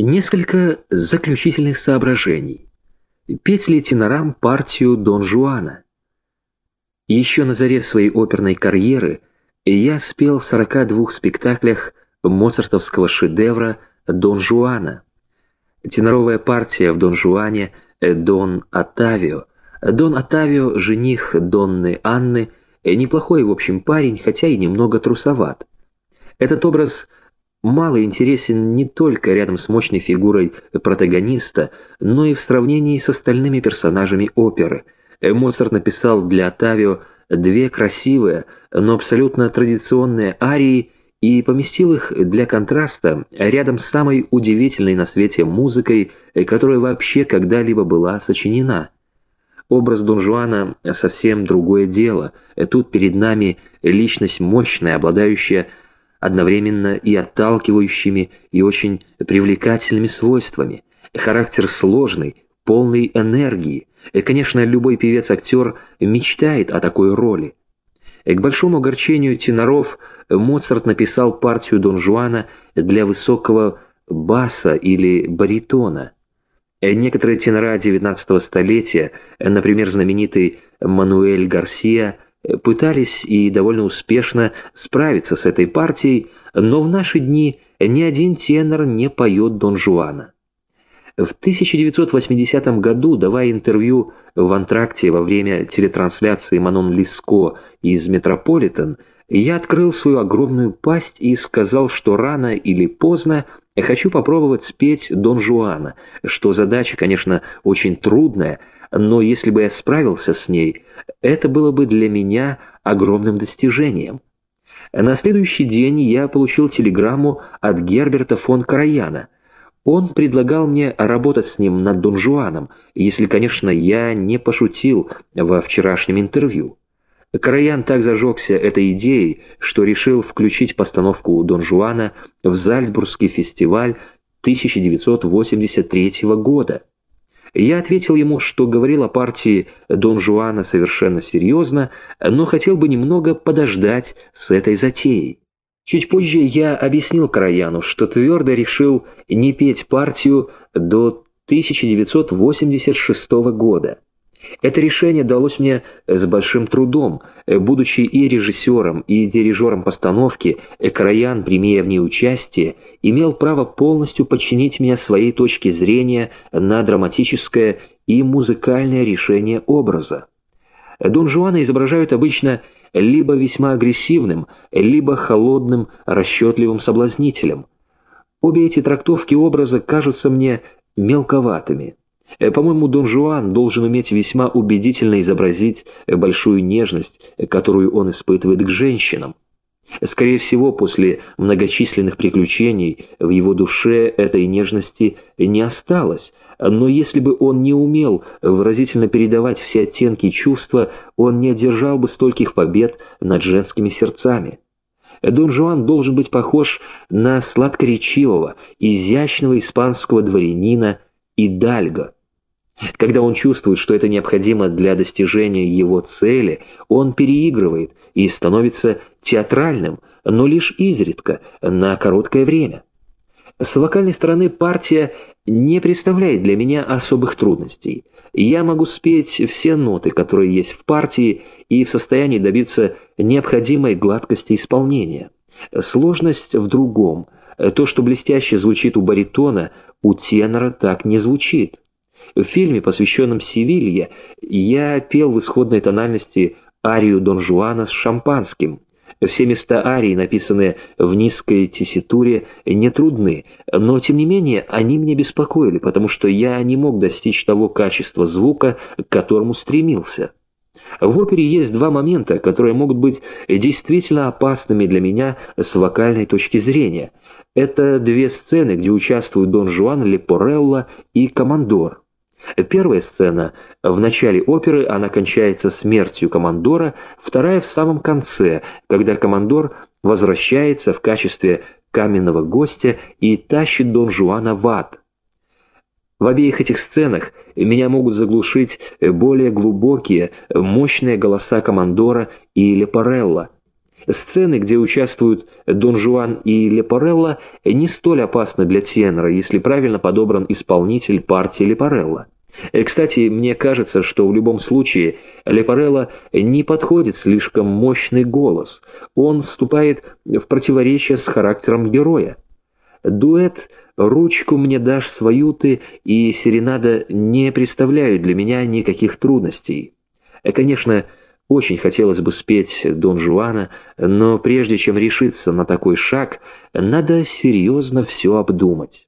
Несколько заключительных соображений. Петь ли тенорам партию Дон Жуана? Еще на заре своей оперной карьеры я спел в 42 спектаклях моцартовского шедевра «Дон Жуана». Теноровая партия в «Дон Жуане» «Дон Отавио». Дон Отавио – жених Донны Анны, неплохой, в общем, парень, хотя и немного трусоват. Этот образ мало интересен не только рядом с мощной фигурой протагониста, но и в сравнении с остальными персонажами оперы. Моцарт написал для Оттавио две красивые, но абсолютно традиционные арии и поместил их для контраста рядом с самой удивительной на свете музыкой, которая вообще когда-либо была сочинена. Образ Дон Жуана совсем другое дело. Тут перед нами личность мощная, обладающая одновременно и отталкивающими, и очень привлекательными свойствами. Характер сложный, полный энергии. И, конечно, любой певец-актер мечтает о такой роли. И к большому огорчению теноров Моцарт написал партию Дон Жуана для высокого баса или баритона. Некоторые тенора XIX столетия, например, знаменитый Мануэль Гарсия, пытались и довольно успешно справиться с этой партией, но в наши дни ни один тенор не поет Дон Жуана. В 1980 году, давая интервью в антракте во время телетрансляции Манон Лиско из «Метрополитен», я открыл свою огромную пасть и сказал, что рано или поздно хочу попробовать спеть Дон Жуана, что задача, конечно, очень трудная, но если бы я справился с ней, это было бы для меня огромным достижением. На следующий день я получил телеграмму от Герберта фон Караяна. Он предлагал мне работать с ним над Дон Жуаном, если, конечно, я не пошутил во вчерашнем интервью. Караян так зажегся этой идеей, что решил включить постановку Дон Жуана в Зальцбургский фестиваль 1983 года. Я ответил ему, что говорил о партии Дон Жуана совершенно серьезно, но хотел бы немного подождать с этой затеей. Чуть позже я объяснил Караяну, что твердо решил не петь партию до 1986 года. Это решение далось мне с большим трудом. Будучи и режиссером, и дирижером постановки, Краян, примея в ней участие, имел право полностью подчинить меня своей точке зрения на драматическое и музыкальное решение образа. Дон Жуана изображают обычно либо весьма агрессивным, либо холодным, расчетливым соблазнителем. Обе эти трактовки образа кажутся мне мелковатыми. Э, по-моему, Дон Жуан должен уметь весьма убедительно изобразить э, большую нежность, э, которую он испытывает к женщинам. Скорее всего, после многочисленных приключений в его душе этой нежности не осталось, но если бы он не умел выразительно передавать все оттенки чувства, он не одержал бы стольких побед над женскими сердцами. Дон Жуан должен быть похож на сладкоречивого, изящного испанского дворянина Идальго. Когда он чувствует, что это необходимо для достижения его цели, он переигрывает и становится театральным, но лишь изредка, на короткое время. С вокальной стороны партия не представляет для меня особых трудностей. Я могу спеть все ноты, которые есть в партии, и в состоянии добиться необходимой гладкости исполнения. Сложность в другом. То, что блестяще звучит у баритона, у тенора так не звучит. В фильме, посвященном Севилье, я пел в исходной тональности арию Дон Жуана с шампанским. Все места арии, написанные в низкой тесситуре, нетрудны, но тем не менее они меня беспокоили, потому что я не мог достичь того качества звука, к которому стремился. В опере есть два момента, которые могут быть действительно опасными для меня с вокальной точки зрения. Это две сцены, где участвуют Дон Жуан, Лепорелло и Командор. Первая сцена в начале оперы, она кончается смертью командора, вторая в самом конце, когда командор возвращается в качестве каменного гостя и тащит Дон Жуана в ад. В обеих этих сценах меня могут заглушить более глубокие, мощные голоса командора и Лепарелла. Сцены, где участвуют Дон Жуан и Лепарелло, не столь опасны для тенора, если правильно подобран исполнитель партии Лепарелло. Э, кстати, мне кажется, что в любом случае Лепарелло не подходит слишком мощный голос, он вступает в противоречие с характером героя. Дуэт «Ручку мне дашь свою ты» и «Серенада» не представляют для меня никаких трудностей. Э, конечно, очень хотелось бы спеть Дон Жуана, но прежде чем решиться на такой шаг, надо серьезно все обдумать.